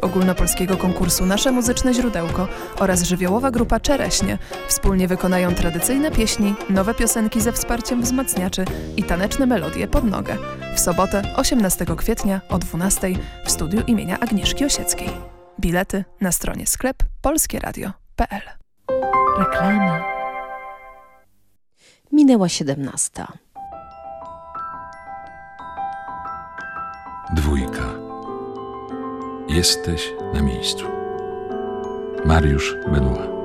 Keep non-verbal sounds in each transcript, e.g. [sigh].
ogólnopolskiego konkursu Nasze Muzyczne Źródełko oraz żywiołowa grupa Czereśnie wspólnie wykonają tradycyjne pieśni, nowe piosenki ze wsparciem wzmacniaczy i taneczne melodie pod nogę. W sobotę 18 kwietnia o 12 w studiu imienia Agnieszki Osieckiej. Bilety na stronie sklep polskieradio.pl Reklama. Minęła 17. Dwójka. Jesteś na miejscu. Mariusz Benoit.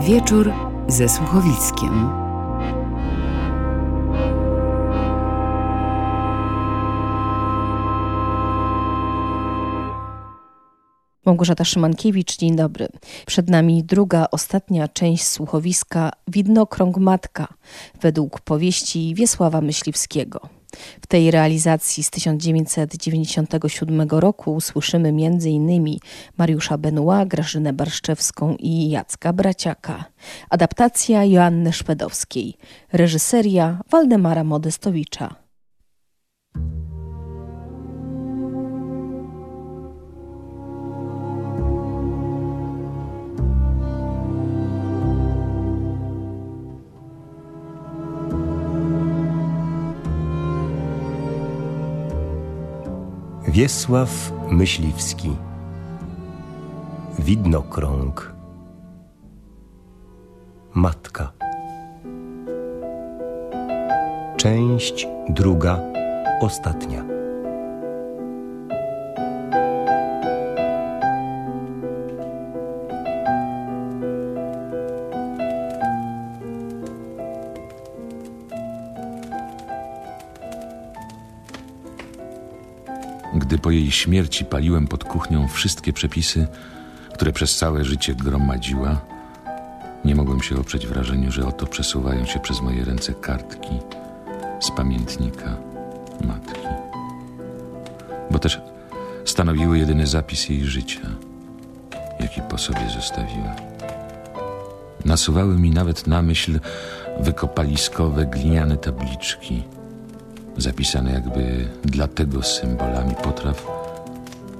Wieczór ze słuchowiskiem. Małgorzata Szymankiewicz, dzień dobry. Przed nami druga, ostatnia część słuchowiska Widnokrąg Matka według powieści Wiesława Myśliwskiego. W tej realizacji z 1997 roku usłyszymy m.in. Mariusza Benua, Grażynę Barszczewską i Jacka Braciaka. Adaptacja Joanny Szpedowskiej. Reżyseria Waldemara Modestowicza. Wiesław Myśliwski. Widnokrąg. Matka. Część druga, ostatnia Gdy po jej śmierci paliłem pod kuchnią wszystkie przepisy, które przez całe życie gromadziła, nie mogłem się oprzeć wrażeniu, że oto przesuwają się przez moje ręce kartki z pamiętnika matki. Bo też stanowiły jedyny zapis jej życia, jaki po sobie zostawiła. Nasuwały mi nawet na myśl wykopaliskowe gliniane tabliczki – zapisane jakby dlatego symbolami potraw,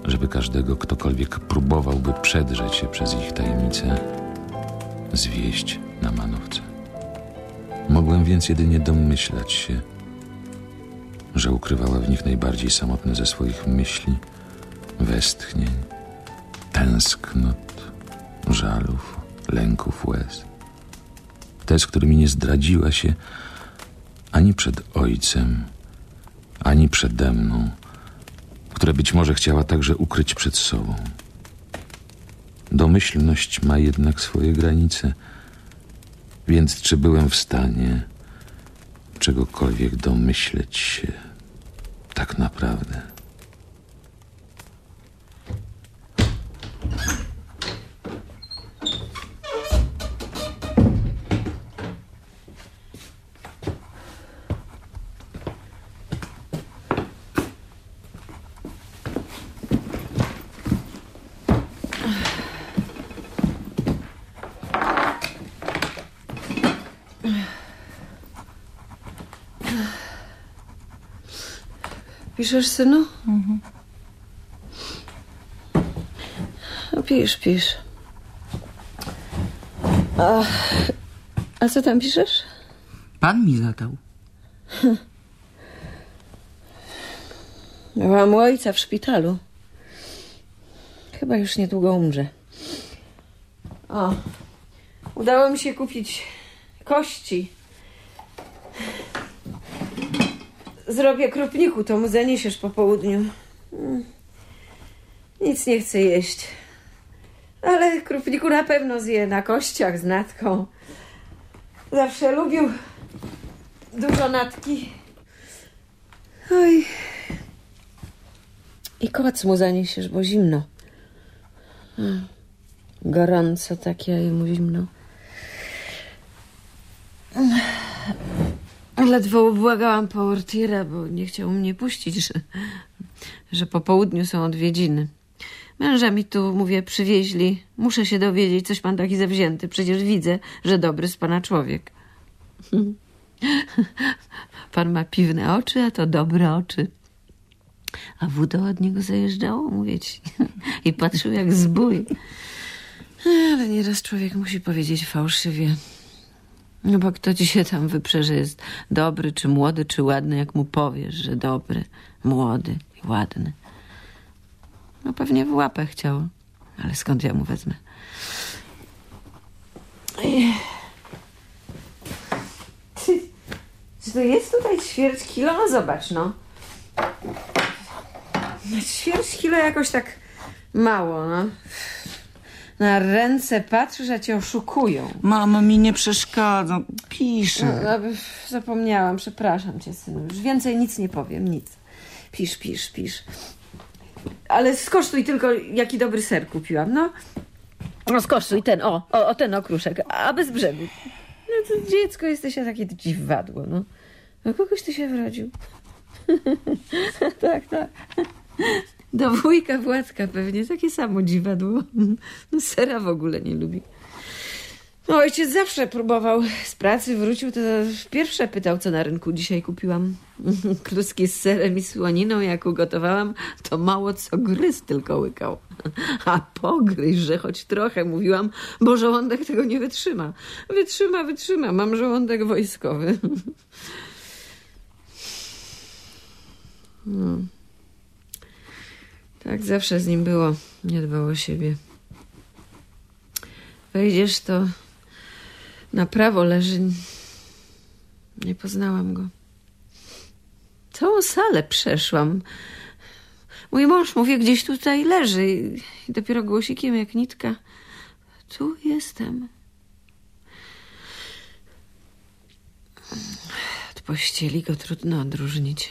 żeby każdego, ktokolwiek próbowałby przedrzeć się przez ich tajemnice, zwieść na manowce. Mogłem więc jedynie domyślać się, że ukrywała w nich najbardziej samotne ze swoich myśli, westchnień, tęsknot, żalów, lęków, łez. Te, z którymi nie zdradziła się ani przed ojcem, ani przede mną, które być może chciała także ukryć przed sobą. Domyślność ma jednak swoje granice, więc czy byłem w stanie czegokolwiek domyśleć się tak naprawdę? Piszesz, synu? Mhm. No, pisz, pisz. A, a co tam piszesz? Pan mi zadał. [laughs] Miałam ojca w szpitalu. Chyba już niedługo umrze. O, udało mi się kupić kości zrobię krupniku, to mu zaniesiesz po południu. Mm. Nic nie chcę jeść. Ale krupniku na pewno zje na kościach z natką. Zawsze lubił dużo natki. Oj. I koc mu zaniesiesz, bo zimno. Gorąco takie, a jemu zimno. Ledwo ubłagałam Portiera, bo nie chciał mnie puścić, że że po południu są odwiedziny. Męża mi tu, mówię, przywieźli. Muszę się dowiedzieć, coś pan taki zawzięty. Przecież widzę, że dobry z pana człowiek. [laughs] Pan ma piwne oczy, a to dobre oczy. A wódo od niego zajeżdżało, mówię ci. [laughs] I patrzył jak zbój. Ale nieraz człowiek musi powiedzieć fałszywie. No bo kto ci się tam wyprze, że jest dobry, czy młody, czy ładny, jak mu powiesz, że dobry, młody i ładny. No pewnie w łapę chciał, ale skąd ja mu wezmę? Czy to jest tutaj ćwierć kilo? No zobacz, no. Ćwierć kilo jakoś tak mało, no. Na ręce patrzysz, a cię oszukują. Mama mi nie przeszkadza. Piszę. No, zapomniałam, przepraszam cię, synu. Już więcej nic nie powiem, nic. Pisz, pisz, pisz. Ale skosztuj tylko, jaki dobry ser kupiłam, no. No skosztuj ten, o, o, o ten okruszek, a bez brzegu. No to dziecko jesteś ja takie dziwadło, no. Do kogoś ty się wrodził. [laughs] tak, tak. Do wujka Władka pewnie, takie samo dziwadło. No, sera w ogóle nie lubi. No, ojciec zawsze próbował z pracy, wrócił, to pierwsze pytał, co na rynku dzisiaj kupiłam. [laughs] Kluski z serem i słoniną, jak ugotowałam, to mało co gryz tylko łykał. [laughs] A pogryź, że choć trochę, mówiłam, bo żołądek tego nie wytrzyma. Wytrzyma, wytrzyma, mam żołądek wojskowy. [laughs] No. Tak zawsze z nim było, nie dbał o siebie. Wejdziesz, to na prawo leży. Nie poznałam go. Całą salę przeszłam. Mój mąż mówi, gdzieś tutaj leży. I dopiero głosikiem jak nitka. Tu jestem. Od pościeli go trudno odróżnić.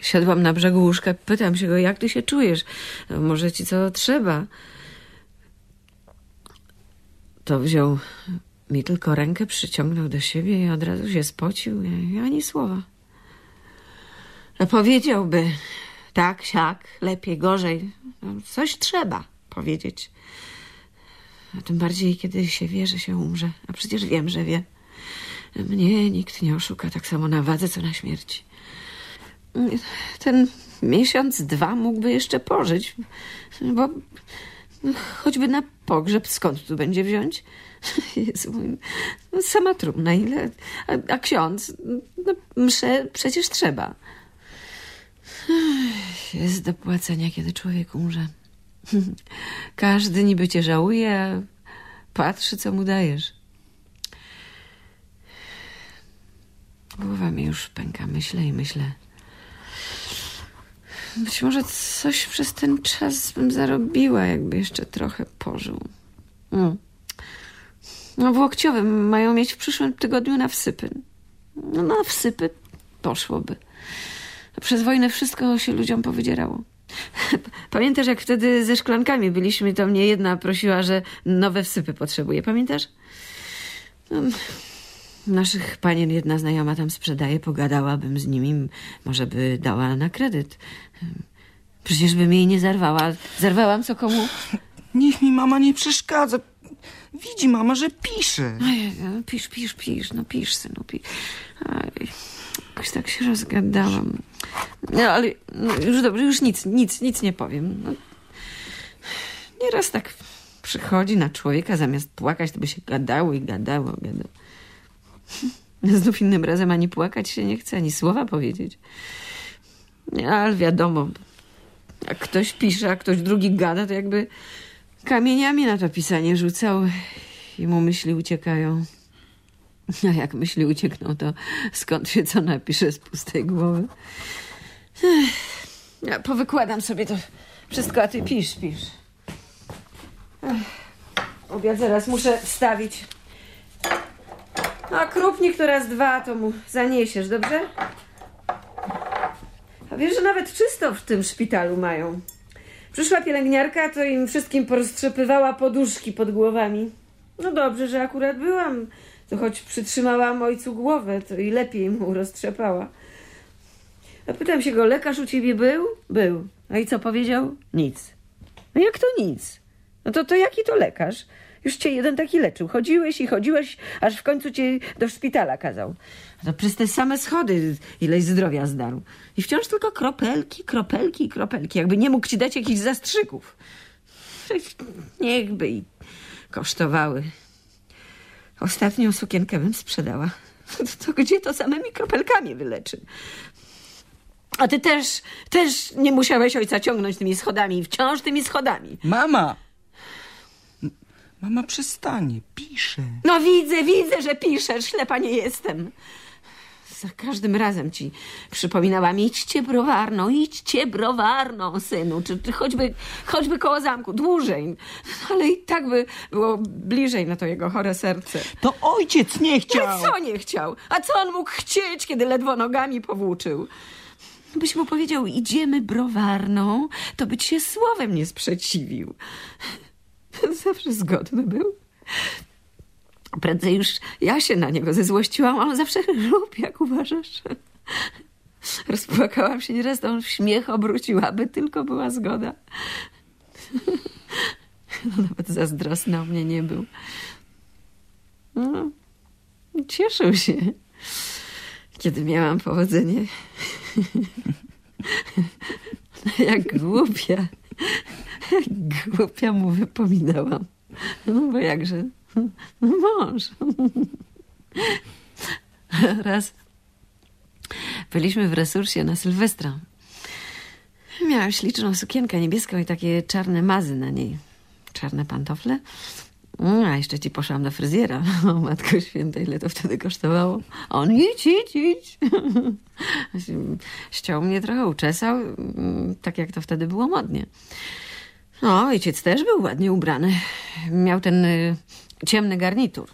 Siadłam na brzegu łóżka, pytam się go, jak ty się czujesz? Może ci co trzeba? To wziął mi tylko rękę, przyciągnął do siebie i od razu się spocił. Ani słowa. No powiedziałby tak, siak, lepiej, gorzej. No, coś trzeba powiedzieć. A tym bardziej, kiedy się wie, że się umrze. A przecież wiem, że wie. Mnie nikt nie oszuka tak samo na wadze, co na śmierci. Ten miesiąc, dwa mógłby jeszcze pożyć, bo choćby na pogrzeb skąd tu będzie wziąć? Jezu, no sama trumna, ile? A, a ksiądz? No, mszę przecież trzeba. Jest do płacenia, kiedy człowiek umrze. Każdy niby cię żałuje, a patrzy, co mu dajesz. Głowa mi już pęka, myślę i myślę. Być może coś przez ten czas bym zarobiła, jakby jeszcze trochę pożył. Mm. No w Łokciowym mają mieć w przyszłym tygodniu na wsypy. No na wsypy poszłoby. Przez wojnę wszystko się ludziom powydzierało. [laughs] Pamiętasz, jak wtedy ze szklankami byliśmy, to mnie jedna prosiła, że nowe wsypy potrzebuje. Pamiętasz? No, naszych panien jedna znajoma tam sprzedaje, pogadałabym z nimi, może by dała na kredyt. Przecież bym jej nie zarwała. Zarwałam co komu? Niech mi mama nie przeszkadza. Widzi mama, że pisze. No, pisz, pisz, pisz, no pisz, synu, pisz. Aj, jakoś tak się rozgadałam. No, ale no, już dobrze, już nic, nic, nic nie powiem. No, nieraz tak przychodzi na człowieka, zamiast płakać, to by się gadało i gadało, gadało. [laughs] Znów innym razem ani płakać się nie chce, ani słowa powiedzieć. Ale wiadomo, jak ktoś pisze, a ktoś drugi gada, to jakby kamieniami na to pisanie rzucał i mu myśli uciekają. [laughs] A jak myśli uciekną, to skąd się co napisze z pustej głowy? Ech, ja powykładam sobie to wszystko, a ty pisz, pisz. Ech, obiad zaraz muszę wstawić. A krupnik to raz dwa, to mu zaniesiesz, dobrze? Wiesz, że nawet czysto w tym szpitalu mają. Przyszła pielęgniarka, to im wszystkim poroztrzepywała poduszki pod głowami. No dobrze, że akurat byłam. To choć przytrzymałam ojcu głowę, to i lepiej mu roztrzepała. A pytam się go, lekarz u ciebie był? Był. A i co powiedział? Nic. No jak to nic? No to, to jaki to lekarz? Już cię jeden taki leczył. Chodziłeś i chodziłeś, aż w końcu cię do szpitala kazał. To przez te same schody ileś zdrowia zdarł. I wciąż tylko kropelki, kropelki, kropelki. Jakby nie mógł ci dać jakichś zastrzyków. Niechby i kosztowały. Ostatnią sukienkę bym sprzedała. To, to gdzie to samymi kropelkami wyleczy? A ty też, też nie musiałeś ojca ciągnąć tymi schodami, wciąż tymi schodami. Mama! Mama przestanie, pisze. No widzę, widzę, że piszesz, ślepa nie jestem. Za każdym razem ci przypominałam, idźcie browarną, idźcie browarną, synu, czy, czy choćby, choćby koło zamku, dłużej. [laughs] Ale i tak by było bliżej na to jego chore serce. To ojciec nie No chciał! i co nie chciał? A co on mógł chcieć, kiedy ledwo nogami powłóczył? Byś mu powiedział, idziemy browarną, to by ci się słowem nie sprzeciwił. [laughs] Zawsze zgodny był. Prędzej już ja się na niego zezłościłam, a on zawsze rób, jak uważasz. Rozpłakałam się nieraz, to on w śmiech obrócił, aby tylko była zgoda. Nawet zazdrosny o mnie nie był. No, cieszył się, kiedy miałam powodzenie. Jak głupia, jak głupia mu wypominałam. No bo jakże, no mąż. Raz byliśmy w resursie na Sylwestra. Miałam śliczną sukienkę niebieską i takie czarne mazy na niej. Czarne pantofle. Mm, A jeszcze ci poszłam do fryzjera. O matko święta, ile to wtedy kosztowało? On idź, idź, idź. Ściął mnie trochę, uczesał, mm, tak jak to wtedy było modnie. No, ojciec też był ładnie ubrany. Miał ten y, ciemny garnitur.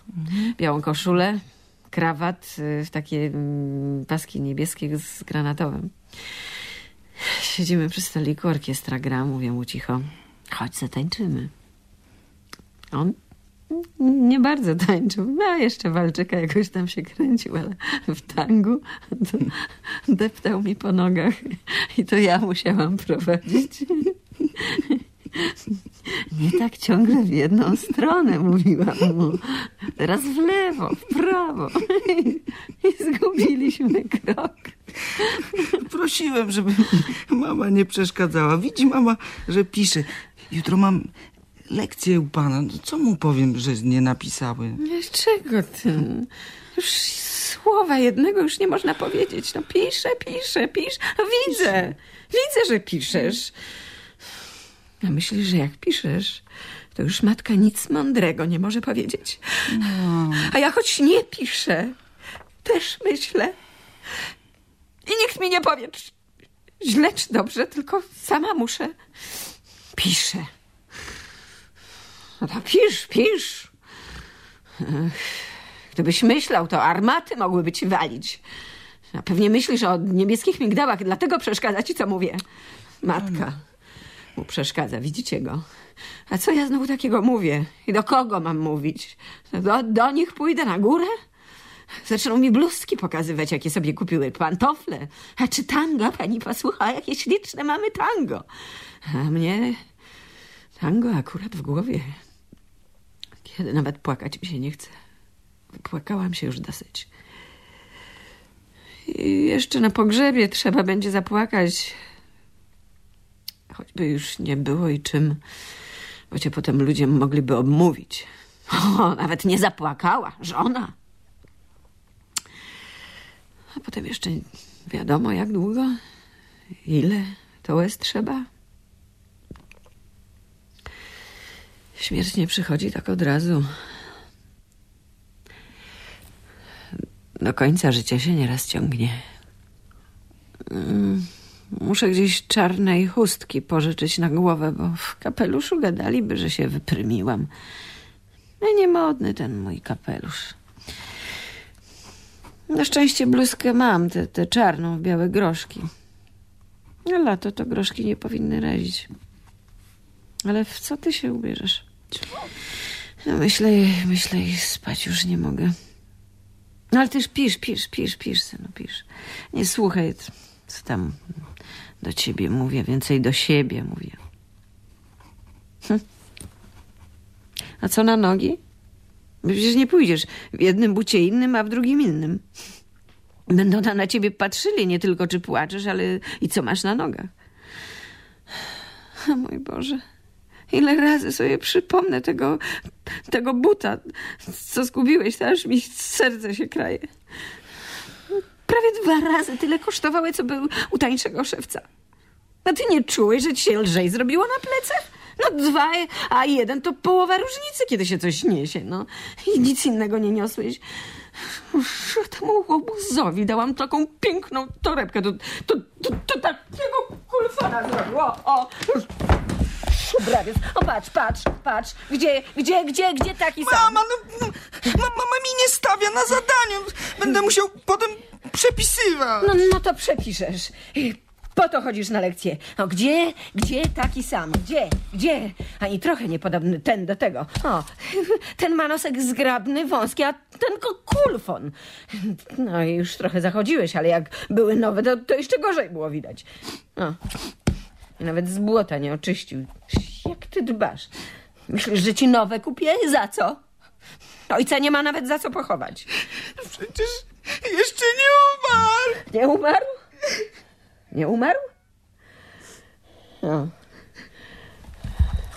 Białą koszulę, krawat, y, w takie mm, paski niebieskie z granatowym. Siedzimy przy stoliku, orkiestra gra, mówię mu cicho. Chodź, zatańczymy. On nie bardzo tańczył. No, jeszcze walczyka jakoś tam się kręcił, ale w tangu deptał mi po nogach i to ja musiałam prowadzić. Nie tak ciągle w jedną stronę, mówiłam mu. Teraz w lewo, w prawo. I zgubiliśmy krok. Prosiłem, żeby mama nie przeszkadzała. Widzi mama, że pisze. Jutro mam lekcję u pana. No, Co mu powiem, że nie napisały? Czego ty? Już słowa jednego już nie można powiedzieć. No piszę, piszę, piszę. No widzę, widzę, że piszesz. A myślisz, że jak piszesz, to już matka nic mądrego nie może powiedzieć. A ja choć nie piszę, też myślę. I nikt mi nie powie, czy źle czy dobrze, tylko sama muszę. Piszę. No to pisz, pisz. Gdybyś myślał, to armaty mogłyby ci walić. A pewnie myślisz o niebieskich migdałach, dlatego przeszkadza ci, co mówię. Matka mu przeszkadza, widzicie go? A co ja znowu takiego mówię? I do kogo mam mówić? Do, do nich pójdę na górę? Zaczną mi bluzki pokazywać, jakie sobie kupiły, pantofle. A czy tango, pani posłucha, jakie śliczne mamy tango. A mnie tango akurat w głowie. Kiedy nawet płakać mi się nie chce. Płakałam się już dosyć. I jeszcze na pogrzebie trzeba będzie zapłakać. Choćby już nie było i czym, bo cię potem ludzie mogliby obmówić. [laughs] O, nawet nie zapłakała, żona. A potem jeszcze wiadomo jak długo, ile to łez trzeba. Śmierć nie przychodzi tak od razu. Do końca życia się nieraz ciągnie. Mm, Muszę gdzieś czarnej chustki pożyczyć na głowę, bo w kapeluszu gadaliby, że się wyprymiłam. No niemodny ten mój kapelusz. Na szczęście bluzkę mam, tę te, czarną białe groszki. Na lato to groszki nie powinny razić. Ale w co ty się ubierzesz? No myślę, myślę i spać już nie mogę. No ale też pisz, pisz, pisz, pisz, synu, pisz. Nie słuchaj, co tam do ciebie mówię, więcej do siebie mówię. Hm. A co na nogi? Przecież nie pójdziesz w jednym bucie innym, a w drugim innym. Będą tam na ciebie patrzyli nie tylko czy płaczesz, ale i co masz na nogach. O mój Boże. Ile razy sobie przypomnę tego, tego buta, co zgubiłeś, to aż mi serce się kraje. Prawie dwa razy tyle kosztowały, co był u tańszego szewca. A ty nie czułeś, że ci się lżej zrobiło na plecach? No dwa, a jeden to połowa różnicy, kiedy się coś niesie, no. I nic innego nie niosłeś. Uż, Temu łobuzowi dałam taką piękną torebkę, to, to, to, to takiego kulfana zrobił. O, o, szubrawiec. O, patrz, patrz, patrz. Gdzie, gdzie, gdzie, gdzie taki sam? Mama, no, no, ma, mama mi nie stawia na zadaniu. Będę musiał potem przepisywać. No, no to przepiszesz. Po to chodzisz na lekcję. O, gdzie, gdzie taki sam? Gdzie, gdzie? Ani trochę niepodobny ten do tego. O, [laughs] ten ma nosek zgrabny, wąski, a ten kulfon. No i już trochę zachodziłeś, ale jak były nowe, to, to jeszcze gorzej było widać. O, nawet z błota nie oczyścił. Jak ty dbasz? Myślisz, że ci nowe kupię? Za co? Ojca nie ma nawet za co pochować. Przecież jeszcze nie umarł. Nie umarł? Nie umarł? No.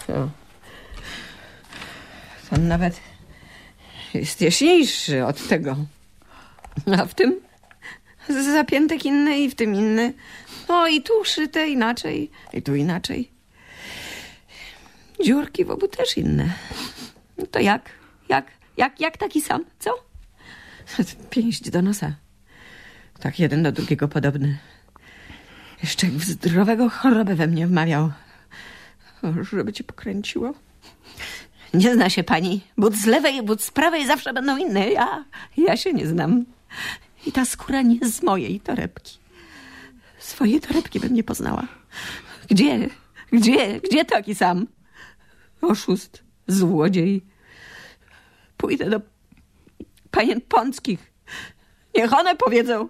No. On nawet jest jaśniejszy od tego. A w tym zapiętek inny i w tym inny. No i tu szyte inaczej, i tu inaczej. Dziurki w obu też inne. No to jak? Jak? Jak, taki sam? Co? [laughs] Pięść do nosa. Tak jeden do drugiego podobny. Jeszcze w zdrowego chorobę we mnie wmawiał. Żeby cię pokręciło. Nie zna się pani. But z lewej but z prawej zawsze będą inne. Ja, ja się nie znam. I ta skóra nie z mojej torebki. Swojej torebki bym nie poznała. Gdzie? Gdzie? Gdzie taki sam? Oszust, złodziej. Pójdę do panien Pąckich. Niech one powiedzą,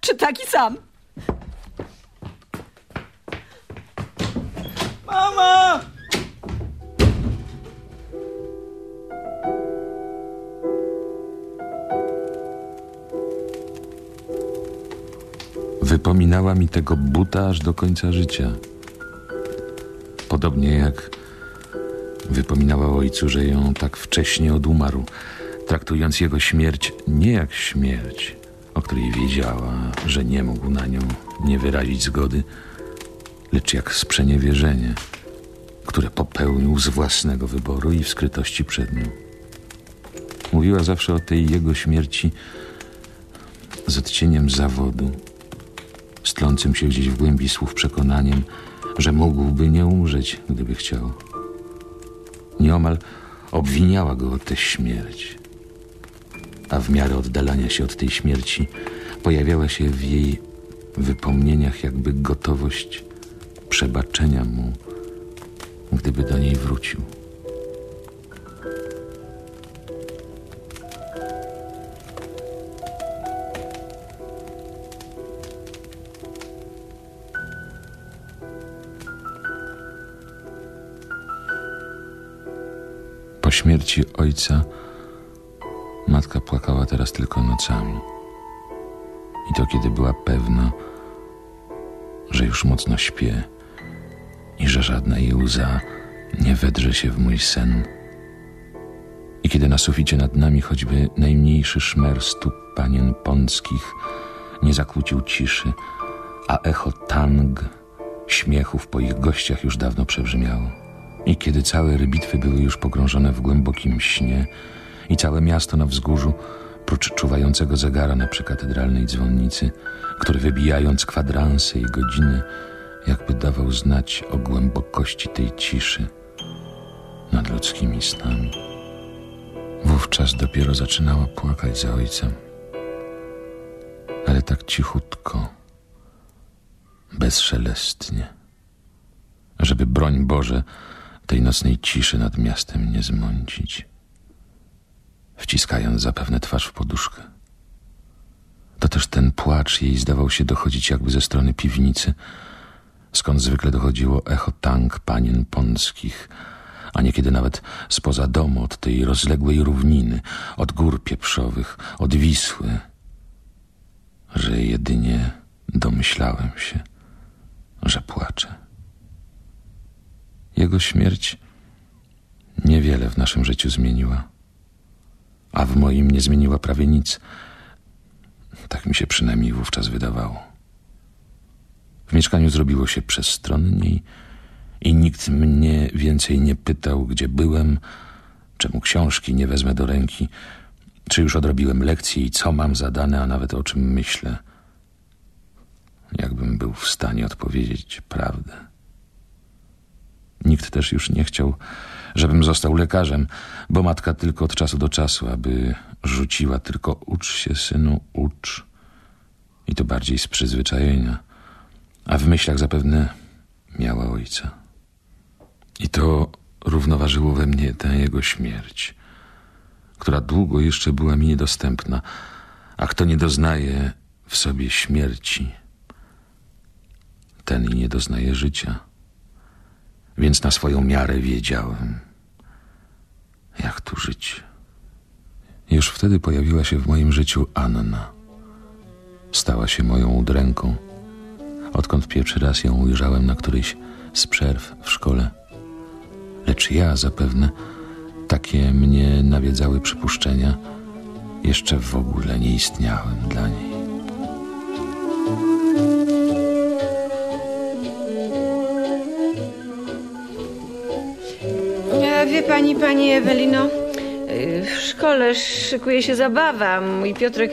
czy taki sam. Mama! Wypominała mi tego buta aż do końca życia. Podobnie jak wypominała ojcu, że ją tak wcześnie odumarł, traktując jego śmierć nie jak śmierć, o której wiedziała, że nie mógł na nią nie wyrazić zgody, lecz jak sprzeniewierzenie, które popełnił z własnego wyboru i w skrytości przed nią. Mówiła zawsze o tej jego śmierci z odcieniem zawodu, stlącym się gdzieś w głębi słów przekonaniem, że mógłby nie umrzeć, gdyby chciał. Nieomal obwiniała go o tę śmierć, a w miarę oddalania się od tej śmierci pojawiała się w jej wypomnieniach jakby gotowość przebaczenia mu, gdyby do niej wrócił. Po śmierci ojca matka płakała teraz tylko nocami. I to kiedy była pewna, że już mocno śpię i że żadna jej łza nie wedrze się w mój sen. I kiedy na suficie nad nami choćby najmniejszy szmer stóp panien pąckich nie zakłócił ciszy, a echo tang śmiechów po ich gościach już dawno przebrzmiało. I kiedy całe rybitwy były już pogrążone w głębokim śnie i całe miasto na wzgórzu, prócz czuwającego zegara na przykatedralnej dzwonnicy, który wybijając kwadransy i godziny, jakby dawał znać o głębokości tej ciszy nad ludzkimi snami. Wówczas dopiero zaczynała płakać za ojcem, ale tak cichutko, bezszelestnie, żeby broń Boże tej nocnej ciszy nad miastem nie zmącić, wciskając zapewne twarz w poduszkę. To też ten płacz jej zdawał się dochodzić jakby ze strony piwnicy, skąd zwykle dochodziło echo tank panien pąckich, a niekiedy nawet spoza domu, od tej rozległej równiny, od gór pieprzowych, od Wisły, że jedynie domyślałem się, że płacze. Jego śmierć niewiele w naszym życiu zmieniła, a w moim nie zmieniła prawie nic. Tak mi się przynajmniej wówczas wydawało. W mieszkaniu zrobiło się przestronniej i nikt mnie więcej nie pytał, gdzie byłem, czemu książki nie wezmę do ręki, czy już odrobiłem lekcje i co mam zadane, a nawet o czym myślę. Jakbym był w stanie odpowiedzieć prawdę. Nikt też już nie chciał, żebym został lekarzem, bo matka tylko od czasu do czasu, aby rzuciła tylko ucz się, synu, ucz. I to bardziej z przyzwyczajenia, a w myślach zapewne miała ojca. I to równoważyło we mnie tę jego śmierć, która długo jeszcze była mi niedostępna, a kto nie doznaje w sobie śmierci, ten i nie doznaje życia. Więc na swoją miarę wiedziałem, jak tu żyć. Już wtedy pojawiła się w moim życiu Anna. Stała się moją udręką, odkąd pierwszy raz ją ujrzałem na któryś z przerw w szkole. Lecz ja zapewne takie mnie nawiedzały przypuszczenia, jeszcze w ogóle nie istniałem dla niej. Wie pani, pani Ewelino, y, w szkole szykuje się zabawa. Mój Piotrek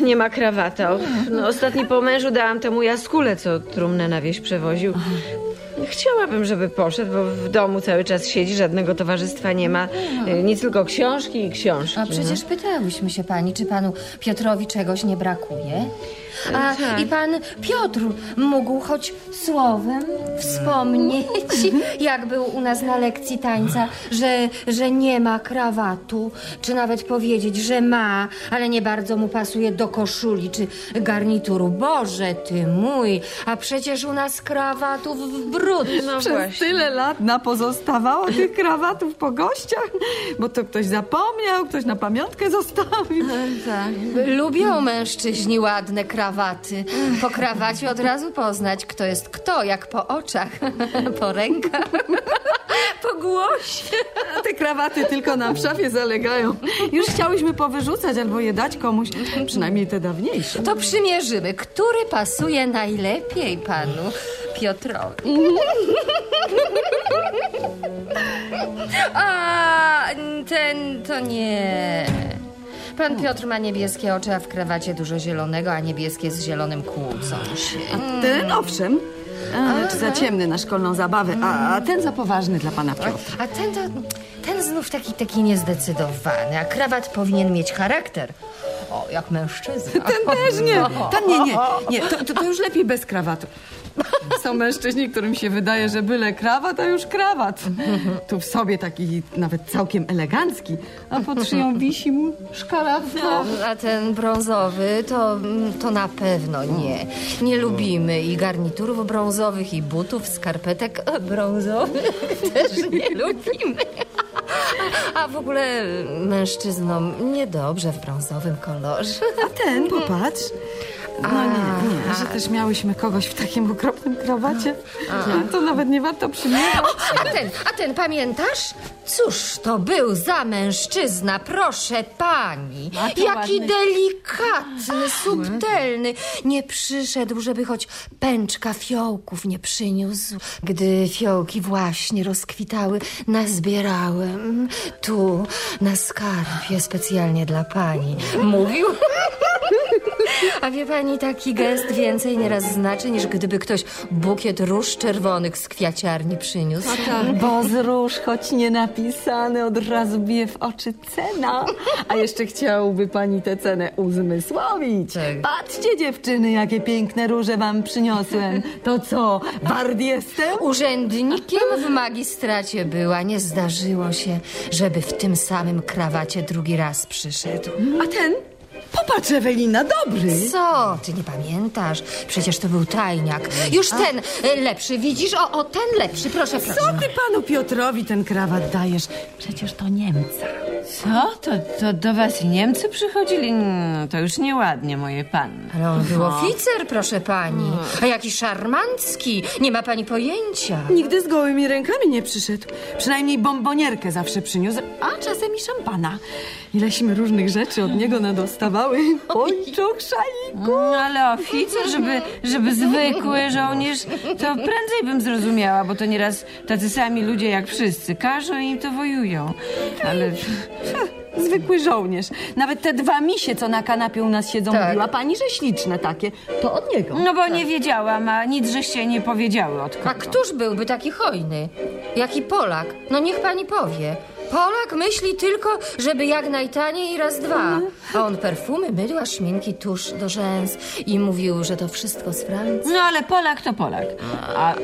nie ma krawata. No, ostatni po mężu dałam temu jaskule, co trumnę na wieś przewoził. Chciałabym, żeby poszedł, bo w domu cały czas siedzi, żadnego towarzystwa nie ma. Y, Nic tylko książki i książki. A przecież pytałyśmy się pani, czy panu Piotrowi czegoś nie brakuje? A tak. i pan Piotr mógł choć słowem wspomnieć, jak był u nas na lekcji tańca, że, że nie ma krawatu, czy nawet powiedzieć, że ma, ale nie bardzo mu pasuje do koszuli czy garnituru. Boże ty mój, a przecież u nas krawatów w brud. No Przez właśnie. tyle lat napozostawało tych krawatów po gościach, bo to ktoś zapomniał, ktoś na pamiątkę zostawił. Tak. Lubią mężczyźni ładne krawaty. Po krawacie od razu poznać, kto jest kto, jak po oczach, po rękach, po głosie. A te krawaty tylko nam w szafie zalegają. Już chciałyśmy powyrzucać albo je dać komuś, przynajmniej te dawniejsze. To przymierzymy, który pasuje najlepiej panu Piotrowi. A ten to nie. Pan Piotr ma niebieskie oczy, a w krawacie dużo zielonego, a niebieskie z zielonym kłócą się. Ten owszem, a, czy za ciemny na szkolną zabawę, a, a ten za poważny dla pana Piotra. A ten to, ten znów taki, taki niezdecydowany, a krawat powinien mieć charakter. O, jak mężczyzna. Ten też nie. [laughs] Ten nie, nie. nie to, to, to już lepiej bez krawatu. [laughs] Są mężczyźni, którym się wydaje, że byle krawat, a już krawat. Tu w sobie taki nawet całkiem elegancki, a pod szyją wisi mu szkarafka. A ten brązowy to, to na pewno nie. Nie lubimy i garniturów brązowych, i butów, skarpetek brązowych [laughs] też nie lubimy. A w ogóle mężczyznom niedobrze w brązowym kolorze. A ten, popatrz. No nie, nie, że też miałyśmy kogoś w takim okropnym krawacie. To nawet nie warto przymierzać. A ten, a ten, pamiętasz? Cóż to był za mężczyzna, proszę pani. Jaki delikatny, subtelny. Nie przyszedł, żeby choć pęczka fiołków nie przyniósł. Gdy fiołki właśnie rozkwitały, nazbierałem tu, na skarbie, specjalnie dla pani. Mówił? A wie pani, taki gest więcej nieraz znaczy, niż gdyby ktoś bukiet róż czerwonych z kwiaciarni przyniósł. Bo z róż, choć nie napisane, od razu bije w oczy cena. A jeszcze chciałby pani tę cenę uzmysłowić. Tak. Patrzcie dziewczyny, jakie piękne róże wam przyniosłem. To co, wart jestem? Urzędnikiem w magistracie była. Nie zdarzyło się, żeby w tym samym krawacie drugi raz przyszedł. A ten? Popatrz, Ewelina, dobry. Co? Ty nie pamiętasz? Przecież to był tajniak. Już ten e, lepszy, widzisz? O, o, ten lepszy, proszę, proszę. Co ty panu Piotrowi ten krawat dajesz? Przecież to Niemca. Co? To, to do was Niemcy przychodzili? No, to już nieładnie, moje panny. Ale on był oficer, proszę pani. A jaki szarmancki. Nie ma pani pojęcia. Nigdy z gołymi rękami nie przyszedł. Przynajmniej bombonierkę zawsze przyniósł, a czasem i szampana. Ileśmy różnych rzeczy od niego nadostawały. Pończok, szaliku. No, ale oficer, żeby, żeby zwykły żołnierz, to prędzej bym zrozumiała, bo to nieraz tacy sami ludzie jak wszyscy. Każą im to wojują. Ale Zwykły żołnierz. Nawet te dwa misie, co na kanapie u nas siedzą, Tak. mówiła pani, że śliczne takie. To od niego. no bo nie wiedziałam, a nic żeście nie powiedziały od kogo. A któż byłby taki hojny? Jaki Polak? No niech pani powie. Polak myśli tylko, żeby jak najtaniej raz dwa. A on perfumy, mydła, szminki, tusz do rzęs i mówił, że to wszystko z Francji. No ale Polak to Polak. A,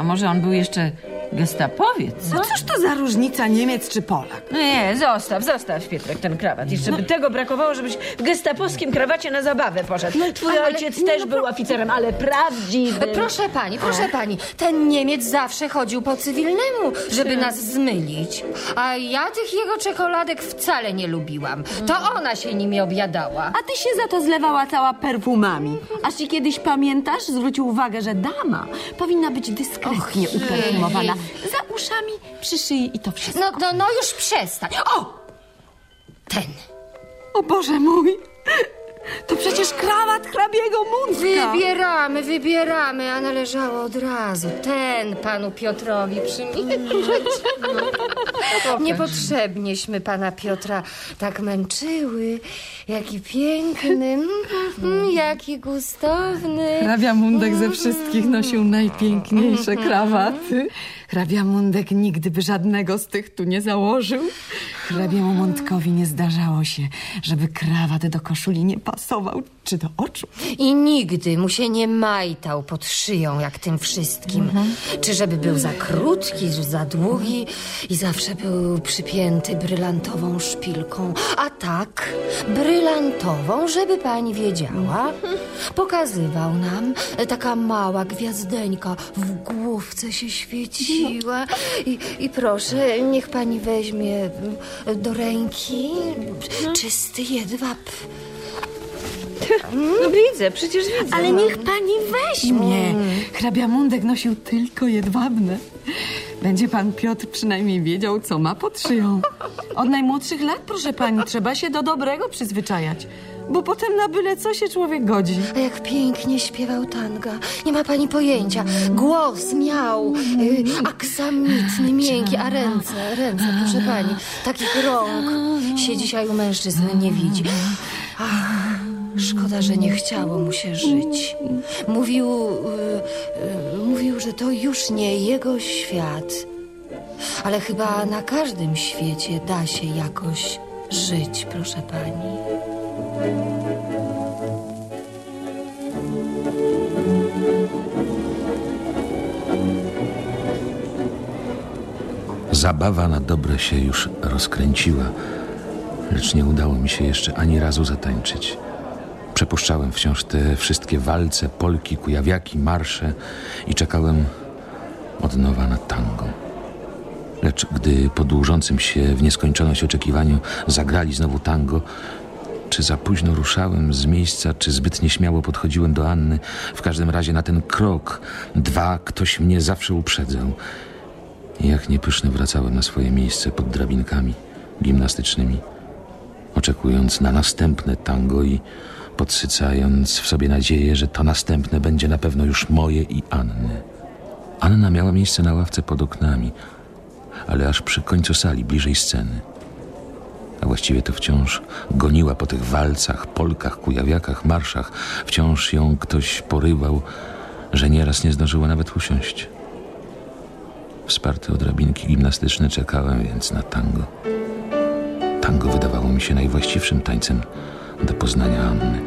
a może on był jeszcze gestapowiec, co? No cóż to za różnica Niemiec czy Polak? No nie, zostaw, zostaw, Pietrek, ten krawat. Jeszcze by tego brakowało, żebyś w gestapowskim krawacie na zabawę poszedł. Twój ale- ojciec nie, też no, był oficerem, ale prawdziwy. Proszę pani, proszę pani, ten Niemiec zawsze chodził po cywilnemu, żeby nas zmylić. A ja tych jego czekoladek wcale nie lubiłam. To ona się nimi objadała. A ty się za to zlewała cała perfumami. Aż ci kiedyś pamiętasz, zwrócił uwagę, że dama powinna być dyskretnie uperfumowana. Za uszami, przy szyi i to wszystko. No, no, no już przestań. O! Ten. O Boże mój! To przecież krawat hrabiego Muncka. Wybieramy, wybieramy, a należało od razu ten panu Piotrowi przymierzyć. [laughs] Niepotrzebnieśmy pana Piotra tak męczyły. Jaki piękny, mm, [laughs] jaki gustowny. Hrabia Mundek ze wszystkich nosił najpiękniejsze [laughs] krawaty. Hrabia Mundek nigdy by żadnego z tych tu nie założył. Hrabiemu Mundkowi nie zdarzało się, żeby krawat do koszuli nie pasował, czy do oczu. I nigdy mu się nie majtał pod szyją jak tym wszystkim. Czy żeby był za krótki, czy za długi i zawsze był przypięty brylantową szpilką. A tak, brylantową, żeby pani wiedziała. Pokazywał nam taka mała gwiazdeńka w główce się świeciła. I, i proszę, niech pani weźmie do ręki czysty jedwab. No widzę, przecież widzę. Ale niech pani weźmie. Hrabia Mundek nosił tylko jedwabne. Będzie pan Piotr przynajmniej wiedział, co ma pod szyją. Od najmłodszych lat, proszę pani, trzeba się do dobrego przyzwyczajać. Bo potem na byle co się człowiek godzi. A jak pięknie śpiewał tanga. Nie ma pani pojęcia. Głos miał y, aksamitny, miękki, a ręce, ręce, proszę pani, takich rąk się dzisiaj u mężczyzn nie widzi. Ach, szkoda, że nie chciało mu się żyć. Mówił, y, y, mówił, że to już nie jego świat. Ale chyba na każdym świecie da się jakoś żyć, proszę pani. Zabawa na dobre się już rozkręciła, lecz nie udało mi się jeszcze ani razu zatańczyć. Przepuszczałem wciąż te wszystkie walce, polki, kujawiaki, marsze i czekałem od nowa na tango. Lecz gdy po dłużącym się w nieskończoność oczekiwaniu zagrali znowu tango, czy za późno ruszałem z miejsca, czy zbyt nieśmiało podchodziłem do Anny, w każdym razie na ten krok, dwa, ktoś mnie zawsze uprzedzał. Jak niepyszny wracałem na swoje miejsce pod drabinkami gimnastycznymi, oczekując na następne tango i podsycając w sobie nadzieję, że to następne będzie na pewno już moje i Anny. Anna miała miejsce na ławce pod oknami, ale aż przy końcu sali, bliżej sceny. A właściwie to wciąż goniła po tych walcach, polkach, kujawiakach, marszach. Wciąż ją ktoś porywał, że nieraz nie zdążyła nawet usiąść. Wsparty o drabinki gimnastyczne czekałem więc na tango. Tango wydawało mi się najwłaściwszym tańcem do poznania Anny.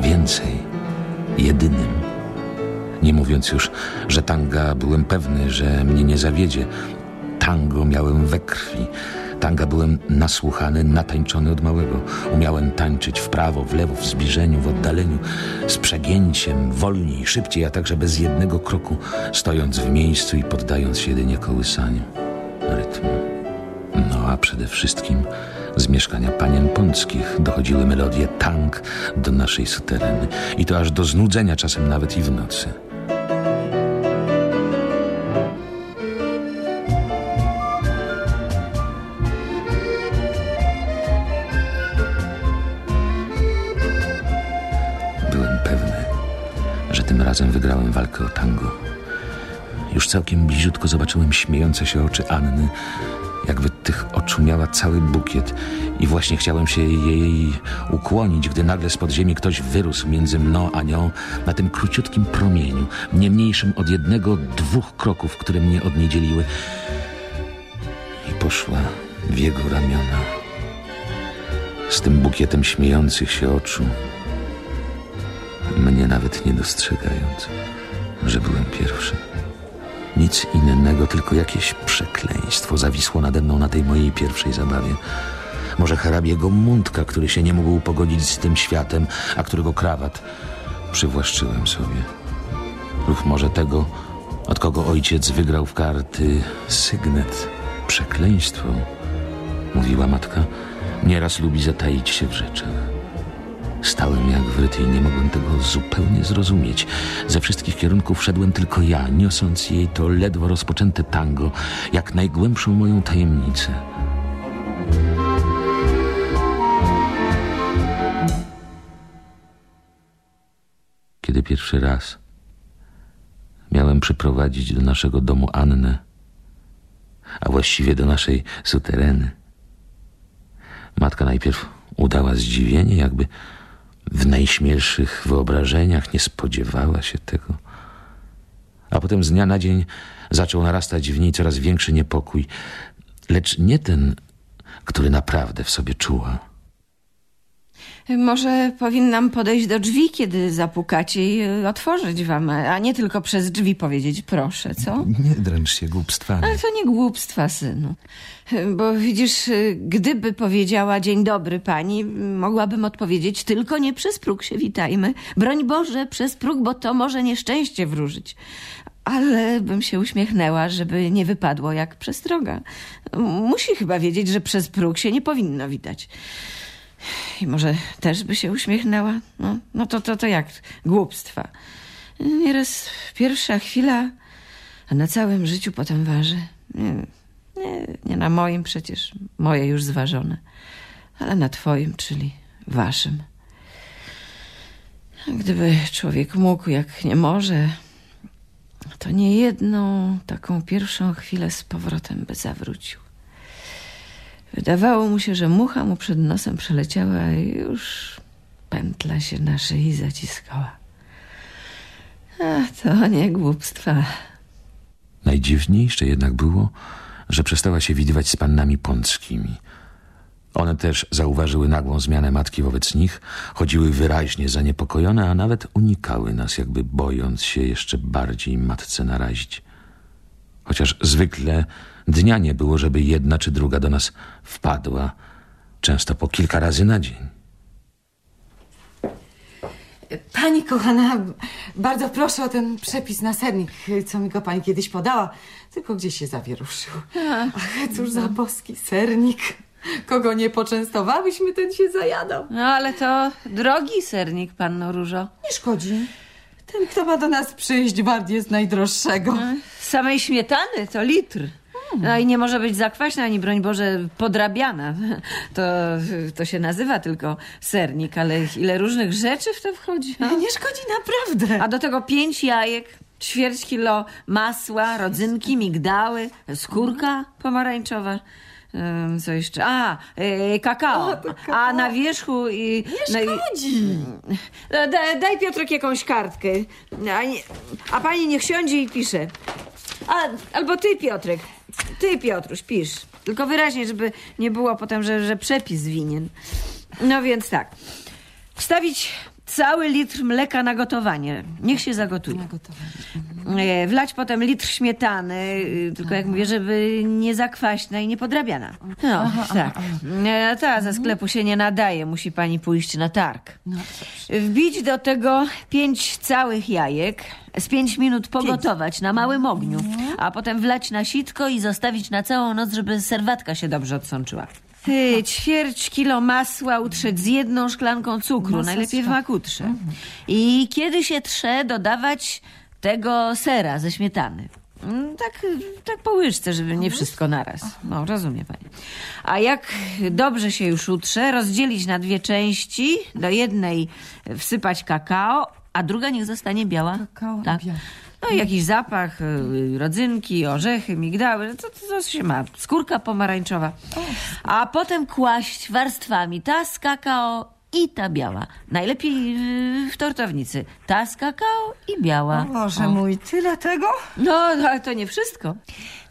Więcej, jedynym. Nie mówiąc już, że tanga byłem pewny, że mnie nie zawiedzie. Tango miałem we krwi. Tanga byłem nasłuchany, natańczony od małego. Umiałem tańczyć w prawo, w lewo, w zbliżeniu, w oddaleniu, z przegięciem, wolniej, szybciej, a także bez jednego kroku, stojąc w miejscu i poddając się jedynie kołysaniu rytmu. No a przede wszystkim z mieszkania panien pąckich dochodziły melodie tank do naszej sutereny. I to aż do znudzenia czasem nawet i w nocy. Byłem pewny, że tym razem wygrałem walkę o tango. Już całkiem bliziutko zobaczyłem śmiejące się oczy Anny, jakby tych oczu miała cały bukiet. I właśnie chciałem się jej ukłonić, gdy nagle spod ziemi ktoś wyrósł między mną a nią na tym króciutkim promieniu, nie mniejszym od jednego, dwóch kroków, które mnie od niej dzieliły i poszła w jego ramiona. Z tym bukietem śmiejących się oczu, mnie nawet nie dostrzegając, że byłem pierwszy. Nic innego, tylko jakieś przekleństwo zawisło nade mną na tej mojej pierwszej zabawie. Może hrabiego Mundka, który się nie mógł pogodzić z tym światem, a którego krawat przywłaszczyłem sobie. Lub może tego, od kogo ojciec wygrał w karty sygnet. Przekleństwo, mówiła matka, nieraz lubi zataić się w rzeczach. Stałem jak wryty i nie mogłem tego zupełnie zrozumieć. Ze wszystkich kierunków szedłem tylko ja, niosąc jej to ledwo rozpoczęte tango, jak najgłębszą moją tajemnicę. Kiedy pierwszy raz miałem przyprowadzić do naszego domu Annę, a właściwie do naszej sutereny, matka najpierw udała zdziwienie, jakby w najśmielszych wyobrażeniach nie spodziewała się tego. A potem z dnia na dzień zaczął narastać w niej coraz większy niepokój, lecz nie ten, który naprawdę w sobie czuła. Może powinnam podejść do drzwi, kiedy zapukacie i otworzyć wam, a nie tylko przez drzwi powiedzieć proszę, co? Nie dręcz się głupstwami. Ale to nie głupstwa, synu. Bo widzisz, gdyby powiedziała dzień dobry pani, mogłabym odpowiedzieć tylko nie przez próg się witajmy. Broń Boże, przez próg, bo to może nieszczęście wróżyć. Ale bym się uśmiechnęła, żeby nie wypadło jak przestroga. Musi chyba wiedzieć, że przez próg się nie powinno witać. I może też by się uśmiechnęła? No, no to, to, to jak głupstwa. Nieraz pierwsza chwila, a na całym życiu potem waży. Nie, nie, nie na moim przecież, moje już zważone, ale na twoim, czyli waszym. Gdyby człowiek mógł, jak nie może, to nie jedną taką pierwszą chwilę z powrotem by zawrócił. Wydawało mu się, że mucha mu przed nosem przeleciała i już pętla się na szyi zaciskała. A to nie głupstwa. Najdziwniejsze jednak było, że przestała się widywać z pannami pąckimi. One też zauważyły nagłą zmianę matki wobec nich, chodziły wyraźnie zaniepokojone, a nawet unikały nas, jakby bojąc się jeszcze bardziej matce narazić. Chociaż zwykle dnia nie było, żeby jedna czy druga do nas wpadła, często po kilka razy na dzień. Pani kochana, bardzo proszę o ten przepis na sernik, co mi go pani kiedyś podała, tylko gdzieś się zawieruszył. Ach, cóż za boski sernik. Kogo nie poczęstowałyśmy, ten się zajadał. No ale to drogi sernik, panno Różo. Nie szkodzi. Ten, kto ma do nas przyjść, wart jest najdroższego. Samej śmietany to litr. No i nie może być zakwaśna, ani broń Boże podrabiana. To, to się nazywa tylko sernik, ale ile różnych rzeczy w to wchodzi. no. Nie szkodzi naprawdę. A do tego pięć jajek, ćwierć kilo masła, rodzynki, migdały, skórka pomarańczowa. Co jeszcze? A, e, kakao. O, kakao. A na wierzchu i... Nie no i- szkodzi. E, Daj, daj Piotrek jakąś kartkę. A, nie, a pani niech siądzie i pisze. A, albo ty, Piotrek. Ty, Piotruś, pisz. Tylko wyraźnie, żeby nie było potem, że, że przepis winien. No więc tak. Wstawić cały litr mleka na gotowanie. Niech się zagotuje. E, Wlać potem litr śmietany, y, tylko jak mówię, żeby nie zakwaśna i nie podrabiana. No, tak. E, Ta ze sklepu się nie nadaje, musi pani pójść na targ. Wbić do tego pięć całych jajek, z pięć minut pogotować na małym ogniu, a potem wlać na sitko i zostawić na całą noc, żeby serwatka się dobrze odsączyła. Ty, ćwierć kilo masła utrzeć z jedną szklanką cukru, najlepiej w makutrze. I kiedy się trze, dodawać tego sera ze śmietany. Mm, Tak, tak po łyżce, żeby nie wszystko naraz. No, rozumie pani. A jak dobrze się już utrze, rozdzielić na dwie części, do jednej wsypać kakao, a druga niech zostanie biała. Kakao tak. białe. No i jakiś zapach, y, rodzynki, orzechy, migdały, to, to, to się ma. Skórka pomarańczowa. A potem kłaść warstwami ta z kakao i ta biała. Najlepiej y, w tortownicy. Ta z kakao i biała. Boże mój, tyle tego? No, ale to nie wszystko.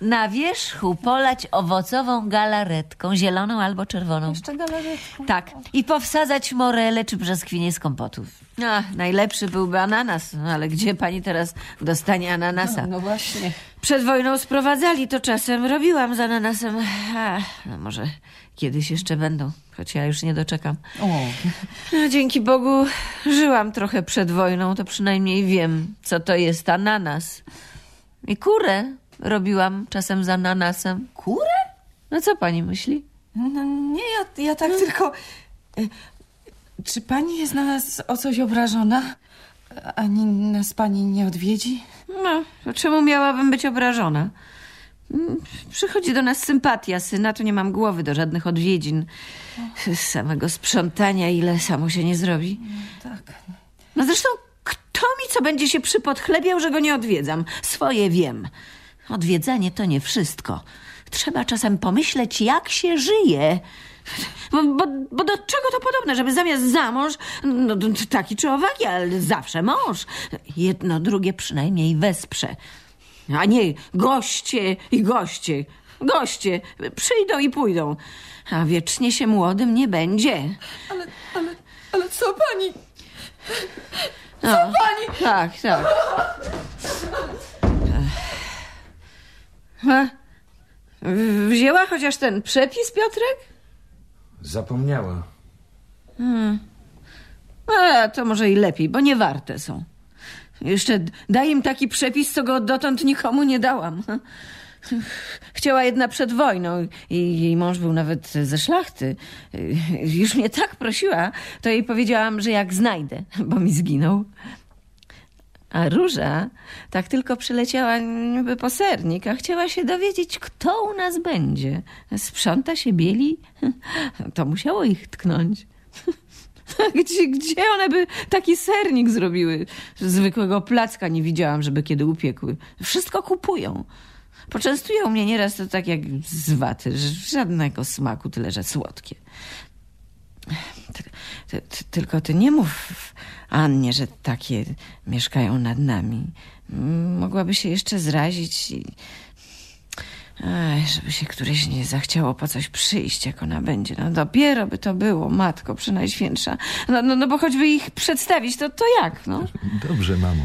Na wierzchu polać owocową galaretką, zieloną albo czerwoną. Jeszcze galaretką. Tak. I powsadzać morele czy brzoskwinie z kompotów. A, najlepszy byłby ananas, no, ale gdzie pani teraz dostanie ananasa? No właśnie. Przed wojną sprowadzali, to czasem robiłam z ananasem. A, no może kiedyś jeszcze będą, choć ja już nie doczekam. O, No, dzięki Bogu żyłam trochę przed wojną, to przynajmniej wiem, co to jest ananas. I kurę robiłam czasem z ananasem. kurę? No co pani myśli? No nie, ja, ja tak tylko... Y, Czy pani jest na nas o coś obrażona? Ani nas pani nie odwiedzi? No, czemu miałabym być obrażona? Mm, Przychodzi do nas sympatia syna, to nie mam głowy do żadnych odwiedzin. Z samego sprzątania, ile samo się nie zrobi. Tak. No zresztą, kto mi co będzie się przypodchlebiał, że go nie odwiedzam? Swoje wiem. Odwiedzanie to nie wszystko. Trzeba czasem pomyśleć, jak się żyje. Bo, bo, bo do czego to podobne, żeby zamiast za mąż, no taki czy owaki, ale zawsze mąż. Jedno drugie przynajmniej wesprze. A nie goście i goście. Goście przyjdą i pójdą. A wiecznie się młodym nie będzie. Ale, ale, ale co pani? Co pani? Tak, tak. A, Wzięła chociaż ten przepis, Piotrek? Zapomniała. A, to może i lepiej, bo nie warte są. Jeszcze daj im taki przepis, co go dotąd nikomu nie dałam. Chciała jedna przed wojną i jej mąż był nawet ze szlachty. Już mnie tak prosiła, to jej powiedziałam, że jak znajdę, bo mi zginął. A Róża tak tylko przyleciała niby po sernik, a chciała się dowiedzieć, kto u nas będzie. Sprząta się bieli? To musiało ich tknąć. Gdzie, gdzie one by taki sernik zrobiły? Zwykłego placka nie widziałam, żeby kiedy upiekły. Wszystko kupują. Poczęstują mnie nieraz to tak jak z waty, żadnego smaku, tyle że słodkie. Ty, ty, ty, tylko ty nie mów Annie, że takie mieszkają nad nami. Mogłaby się jeszcze zrazić i... Ej, żeby się któreś nie zachciało po coś przyjść, jak ona będzie. No dopiero by to było, matko przynajświętsza. No, no, no bo choćby ich przedstawić, to, to jak, no? Dobrze, mamo.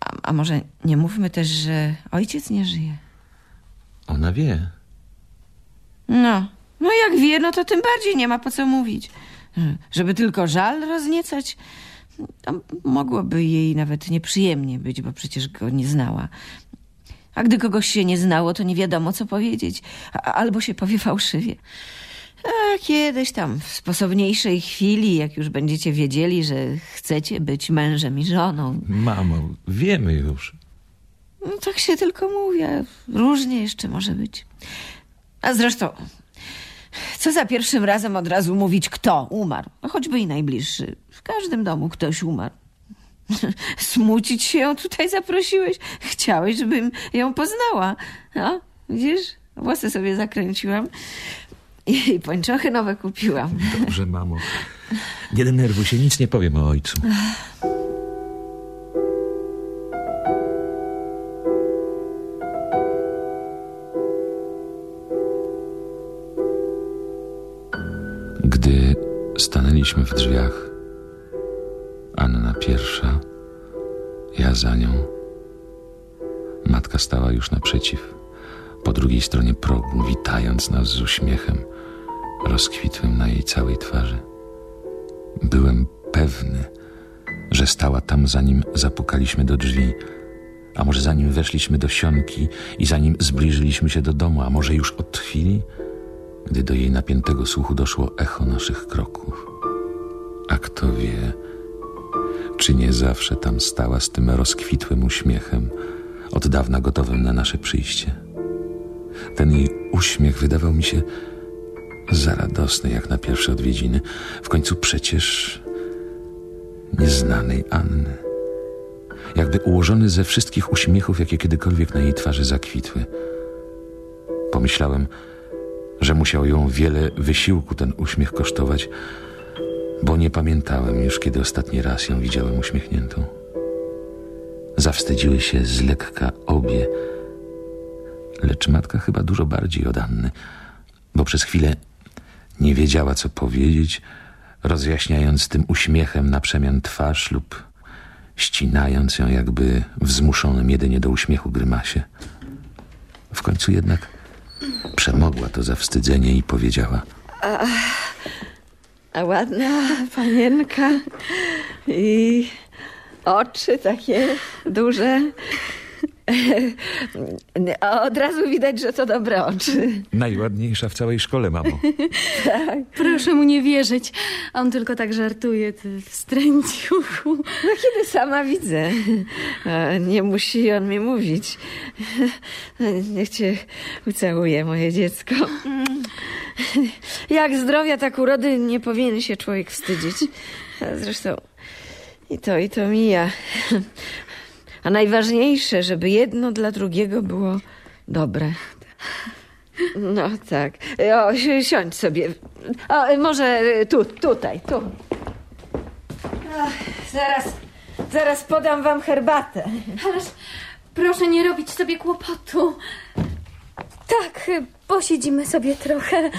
A, a może nie mówmy też, że ojciec nie żyje? Ona wie. No, no jak wie, no to tym bardziej nie ma po co mówić. Żeby tylko żal rozniecać, to mogłoby jej nawet nieprzyjemnie być, bo przecież go nie znała. A gdy kogoś się nie znało, to nie wiadomo, co powiedzieć. Albo się powie fałszywie. A kiedyś tam, w sposobniejszej chwili, jak już będziecie wiedzieli, że chcecie być mężem i żoną, Mamo, wiemy już. no tak się tylko mówię. Różnie jeszcze może być. A zresztą, co za pierwszym razem od razu mówić, kto umarł? No choćby i najbliższy. W każdym domu ktoś umarł. [laughs] Smucić się ją tutaj zaprosiłeś. Chciałeś, żebym ją poznała. No, widzisz? Włosy sobie zakręciłam i pończochy nowe kupiłam. Dobrze, mamo. Nie denerwuj się, nic nie powiem o ojcu. Gdy stanęliśmy w drzwiach, Anna pierwsza, ja za nią. Matka stała już naprzeciw, po drugiej stronie progu, witając nas z uśmiechem rozkwitłym na jej całej twarzy. Byłem pewny, że stała tam, zanim zapukaliśmy do drzwi, a może zanim weszliśmy do sionki i zanim zbliżyliśmy się do domu, a może już od chwili, gdy do jej napiętego słuchu doszło echo naszych kroków. A kto wie, czy nie zawsze tam stała z tym rozkwitłym uśmiechem, od dawna gotowym na nasze przyjście. Ten jej uśmiech wydawał mi się za radosny jak na pierwsze odwiedziny. W końcu przecież nieznanej Anny. Jakby ułożony ze wszystkich uśmiechów, jakie kiedykolwiek na jej twarzy zakwitły. Pomyślałem, że musiał ją wiele wysiłku ten uśmiech kosztować, bo nie pamiętałem już, kiedy ostatni raz ją widziałem uśmiechniętą. Zawstydziły się z lekka obie, lecz matka chyba dużo bardziej od Anny, bo przez chwilę nie wiedziała, co powiedzieć, rozjaśniając tym uśmiechem na przemian twarz lub ścinając ją jakby w zmuszonym jedynie do uśmiechu grymasie. W końcu jednak przemogła to zawstydzenie i powiedziała A ładna panienka i oczy takie duże. Od razu widać, że to dobre oczy. Najładniejsza w całej szkole, mamo. Proszę mu nie wierzyć. On tylko tak żartuje, ty wstręciuchu. No kiedy sama widzę. A Nie musi on mi mówić. Niech cię ucałuje, moje dziecko. [laughs] Jak zdrowia, tak urody nie powinien się człowiek wstydzić. Zresztą i to, i to mija. [laughs] A najważniejsze, żeby jedno dla drugiego było dobre. No tak. O, si- siądź sobie. O, może tu, tutaj, tu. Ach, zaraz, zaraz podam wam herbatę. Ależ proszę nie robić sobie kłopotu. Tak, posiedzimy sobie trochę,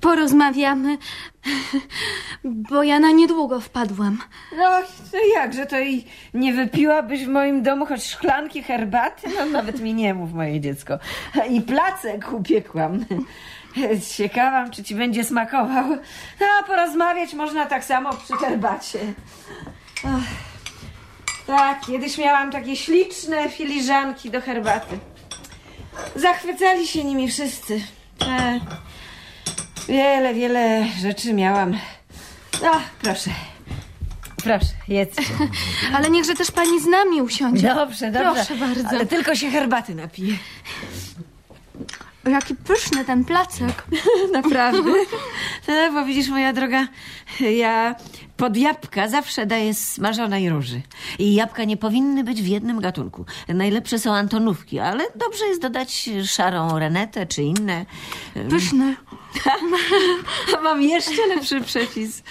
porozmawiamy, bo ja na niedługo wpadłam. No, to jakże to i nie wypiłabyś w moim domu choć szklanki herbaty? No nawet mi nie mów, moje dziecko. I placek upiekłam. Ciekawam, czy ci będzie smakował. No, a porozmawiać można tak samo przy herbacie. Ach, tak, kiedyś miałam takie śliczne filiżanki do herbaty. Zachwycali się nimi wszyscy. E, wiele, wiele rzeczy miałam. No, proszę. Proszę, jedzcie. [laughs] Ale niechże też pani z nami usiądzie. Dobrze, dobrze. Proszę bardzo. Ale tylko się herbaty napije. Jaki pyszny ten placek. [laughs] Naprawdę? No, bo widzisz, moja droga, ja pod jabłka zawsze daję smażonej róży. I jabłka nie powinny być w jednym gatunku. Najlepsze są antonówki, ale dobrze jest dodać szarą renetę czy inne. Pyszny. [laughs] A mam jeszcze lepszy przepis.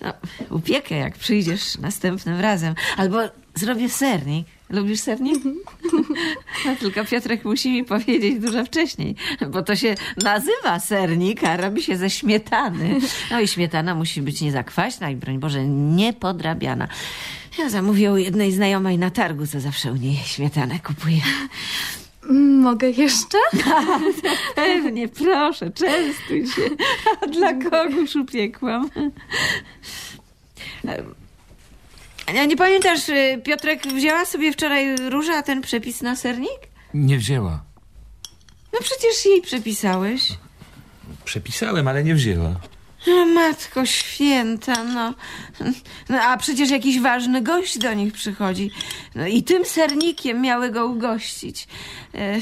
No, upiekę, jak przyjdziesz następnym razem. Albo zrobię sernik. Lubisz sernik? No, [laughs] tylko Piotrek musi mi powiedzieć dużo wcześniej, bo to się nazywa sernik, a robi się ze śmietany. No i śmietana musi być niezakwaśna i broń Boże niepodrabiana. Ja zamówię u jednej znajomej na targu, co zawsze u niej śmietanę kupuję. Mogę jeszcze? [laughs] Pewnie, proszę, częstuj się. [laughs] Dla kogoż upiekłam? A nie pamiętasz, y, Piotrek wzięła sobie wczoraj róża ten przepis na sernik? Nie wzięła. No przecież jej przepisałeś. Przepisałem, ale nie wzięła. O, matko święta, no. no. A przecież jakiś ważny gość do nich przychodzi. No i tym sernikiem miały go ugościć. E,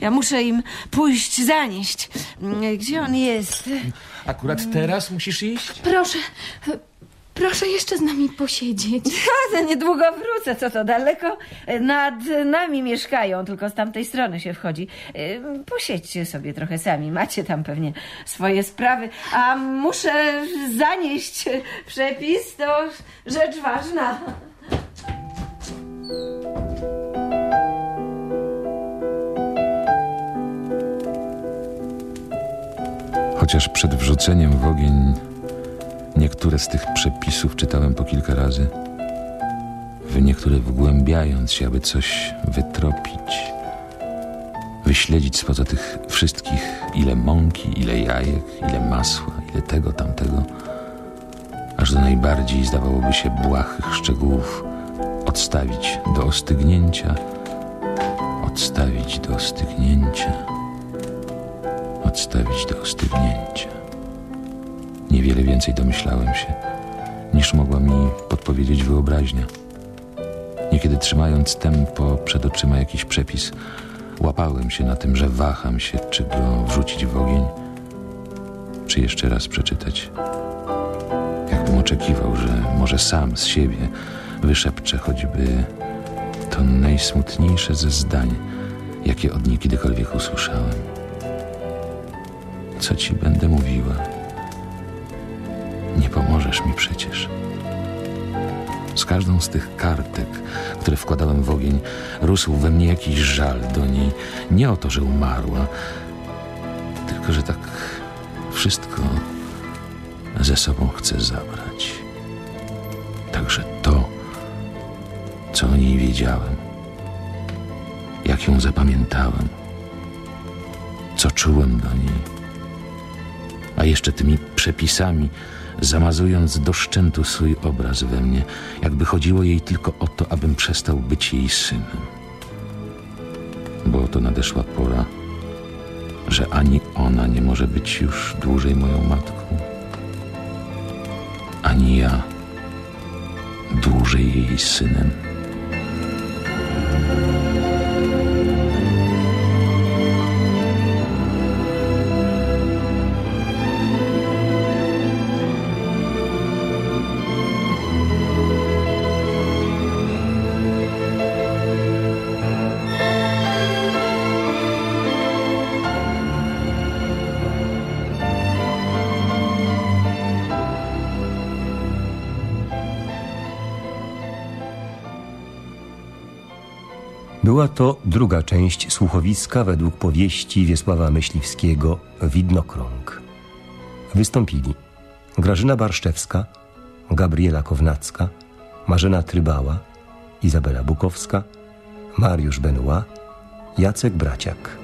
Ja muszę im pójść zanieść. E, Gdzie on jest? Akurat teraz musisz iść? Proszę, proszę jeszcze z nami posiedzieć. [laughs] Ja za niedługo wrócę, co to daleko nad nami mieszkają, tylko z tamtej strony się wchodzi. E, Posiedźcie sobie trochę sami, macie tam pewnie swoje sprawy, a muszę zanieść przepis, to rzecz ważna. Chociaż przed wrzuceniem w ogień niektóre z tych przepisów czytałem po kilka razy, w niektóre wgłębiając się, aby coś wytropić, wyśledzić spoza tych wszystkich ile mąki, ile jajek, ile masła, ile tego, tamtego, aż do najbardziej zdawałoby się błahych szczegółów odstawić do ostygnięcia, odstawić do ostygnięcia, odstawić do ostygnięcia. Niewiele więcej domyślałem się, niż mogła mi podpowiedzieć wyobraźnia. Niekiedy trzymając tempo przed oczyma jakiś przepis, łapałem się na tym, że waham się, czy go wrzucić w ogień, czy jeszcze raz przeczytać. Jakbym oczekiwał, że może sam z siebie wyszepczę choćby to najsmutniejsze ze zdań, jakie od niej kiedykolwiek usłyszałem. Co ci będę mówiła? Nie pomożesz mi przecież. Z każdą z tych kartek, które wkładałem w ogień, rósł we mnie jakiś żal do niej. Nie o to, że umarła, tylko że tak wszystko ze sobą chcę zabrać. Także to, co o niej wiedziałem, jak ją zapamiętałem, co czułem do niej, a jeszcze tymi przepisami zamazując do szczętu swój obraz we mnie, jakby chodziło jej tylko o to, abym przestał być jej synem. Bo oto nadeszła pora, że ani ona nie może być już dłużej moją matką, ani ja dłużej jej synem. Była to druga część słuchowiska według powieści Wiesława Myśliwskiego Widnokrąg. Wystąpili Grażyna Barszczewska, Gabriela Kownacka, Marzena Trybała, Izabela Bukowska, Mariusz Benua, Jacek Braciak.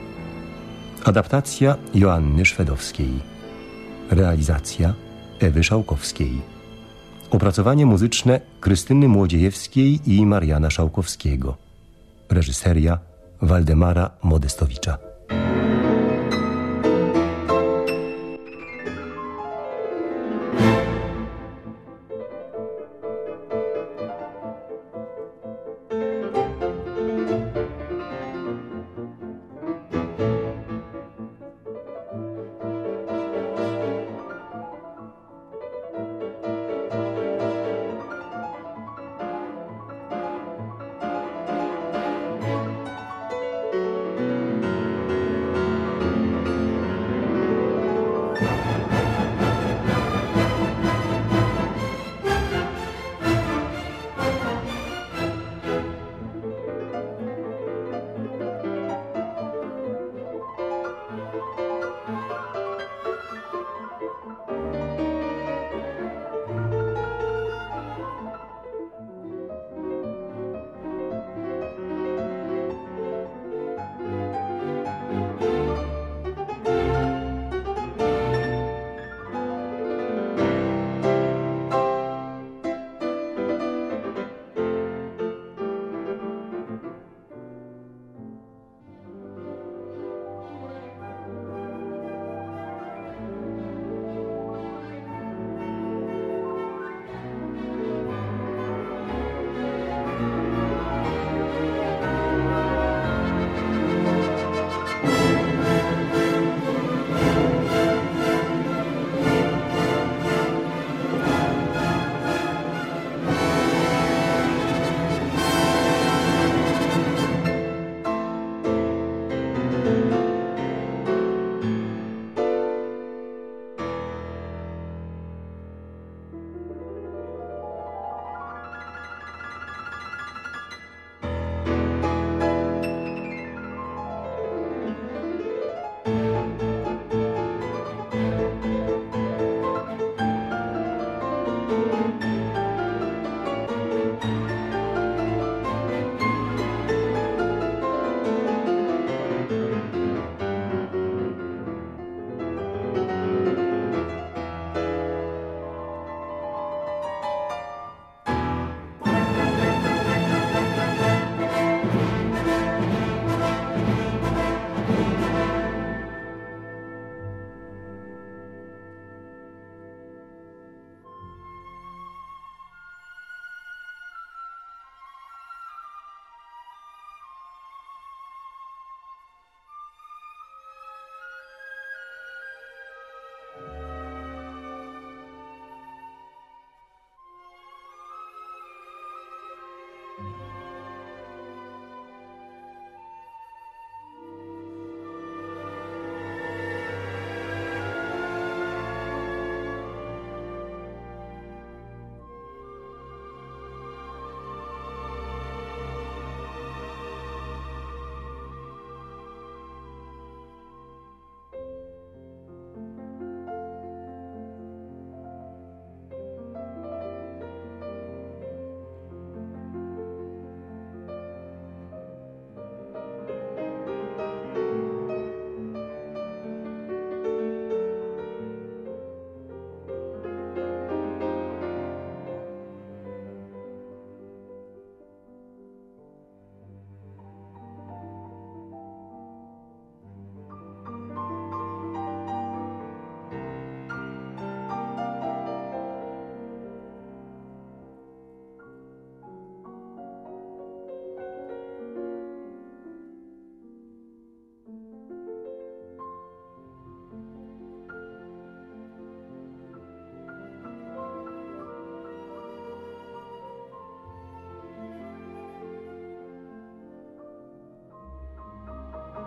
Adaptacja Joanny Szwedowskiej. Realizacja Ewy Szałkowskiej. Opracowanie muzyczne Krystyny Młodziejewskiej i Mariana Szałkowskiego. Reżyseria Waldemara Modestowicza.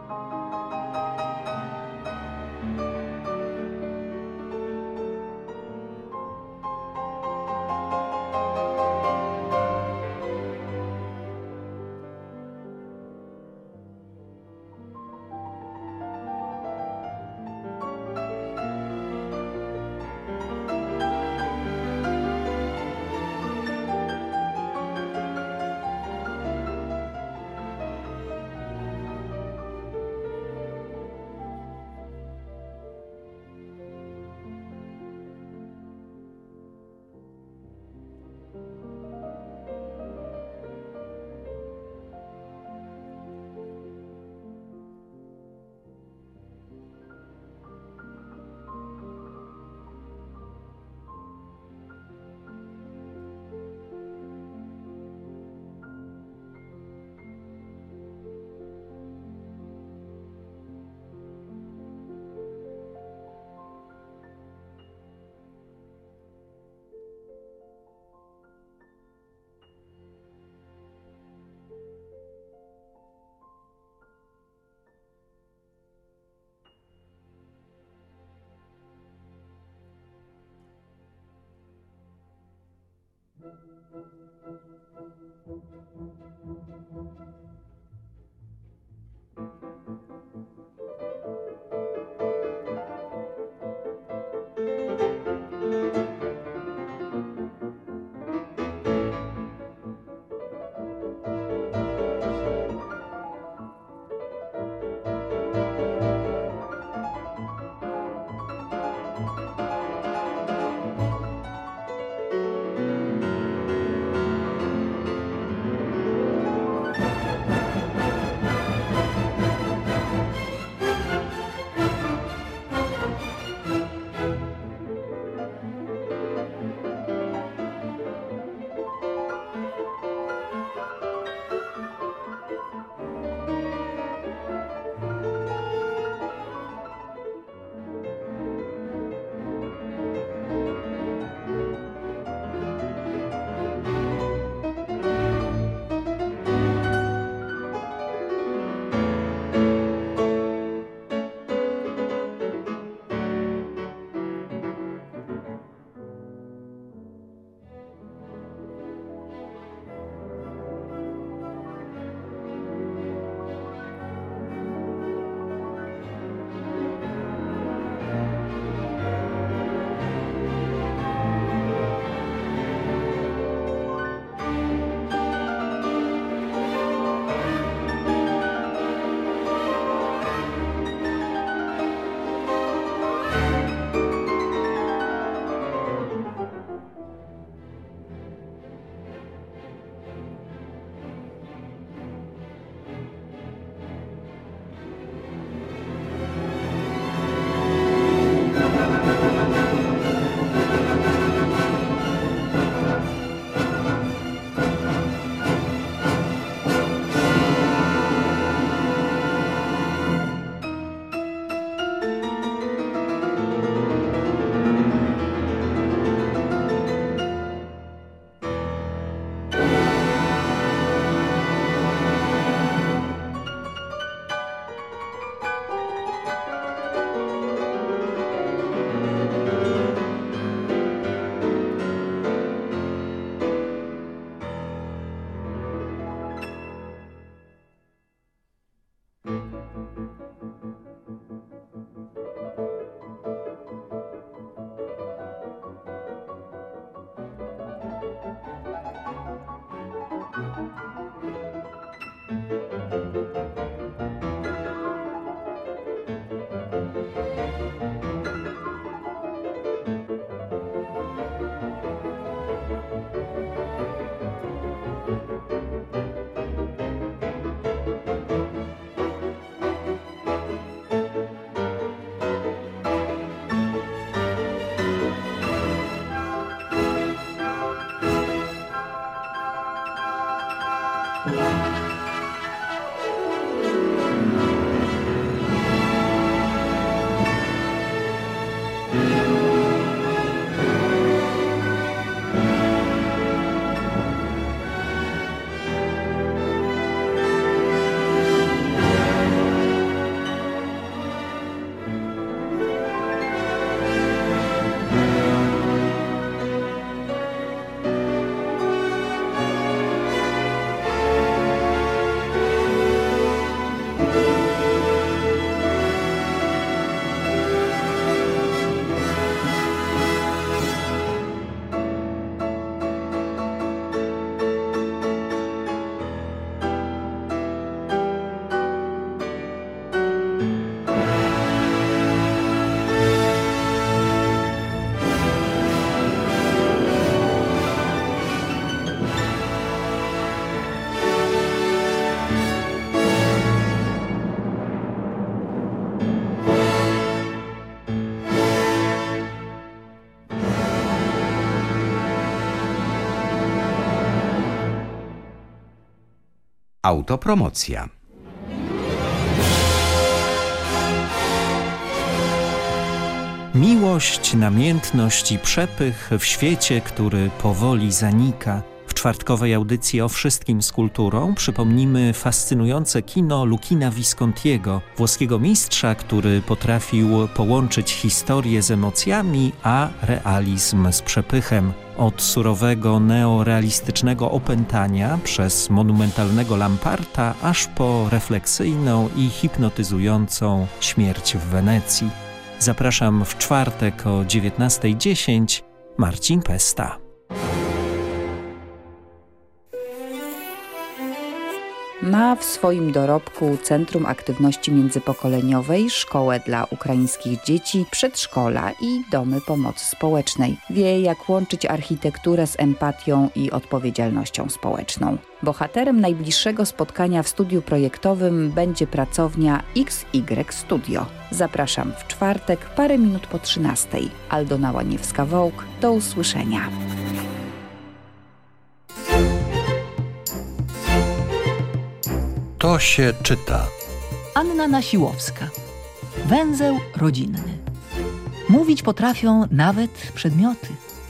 you Thank you. Autopromocja. Miłość, namiętność i przepych w świecie, który powoli zanika. Czwartkowej audycji o wszystkim z kulturą przypomnimy fascynujące kino Lukina Viscontiego, włoskiego mistrza, który potrafił połączyć historię z emocjami, a realizm z przepychem. Od surowego neorealistycznego opętania przez monumentalnego Lamparta, aż po refleksyjną i hipnotyzującą śmierć w Wenecji. Zapraszam w czwartek o 19.10. Marcin Pesta. Ma w swoim dorobku Centrum Aktywności Międzypokoleniowej, szkołę dla ukraińskich dzieci, przedszkola i domy pomocy społecznej. Wie, jak łączyć architekturę z empatią i odpowiedzialnością społeczną. Bohaterem najbliższego spotkania w studiu projektowym będzie pracownia XY Studio. Zapraszam w czwartek, parę minut po 13. Aldona Łaniewska-Wołk. Do usłyszenia. To się czyta. Anna Nasiłowska. Węzeł rodzinny. Mówić potrafią nawet przedmioty.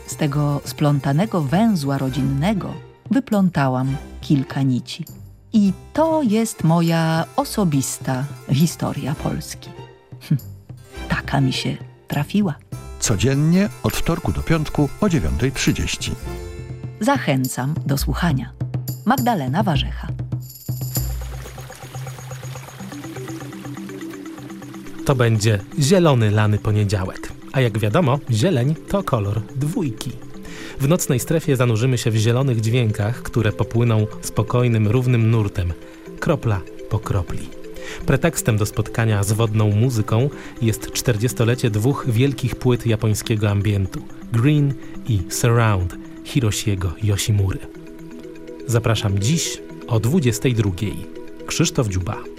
Z tego splątanego węzła rodzinnego wyplątałam kilka nici. I to jest moja osobista historia Polski. Hm, taka mi się trafiła. Codziennie od wtorku do piątku o 9.30. Zachęcam do słuchania. Magdalena Warzecha. To będzie zielony lany poniedziałek. A jak wiadomo, zieleń to kolor dwójki. W nocnej strefie zanurzymy się w zielonych dźwiękach, które popłyną spokojnym, równym nurtem, kropla po kropli. Pretekstem do spotkania z wodną muzyką jest 40-lecie dwóch wielkich płyt japońskiego ambientu Green i Surround Hiroshiego Yoshimury. Zapraszam dziś o 22. Krzysztof Dziuba.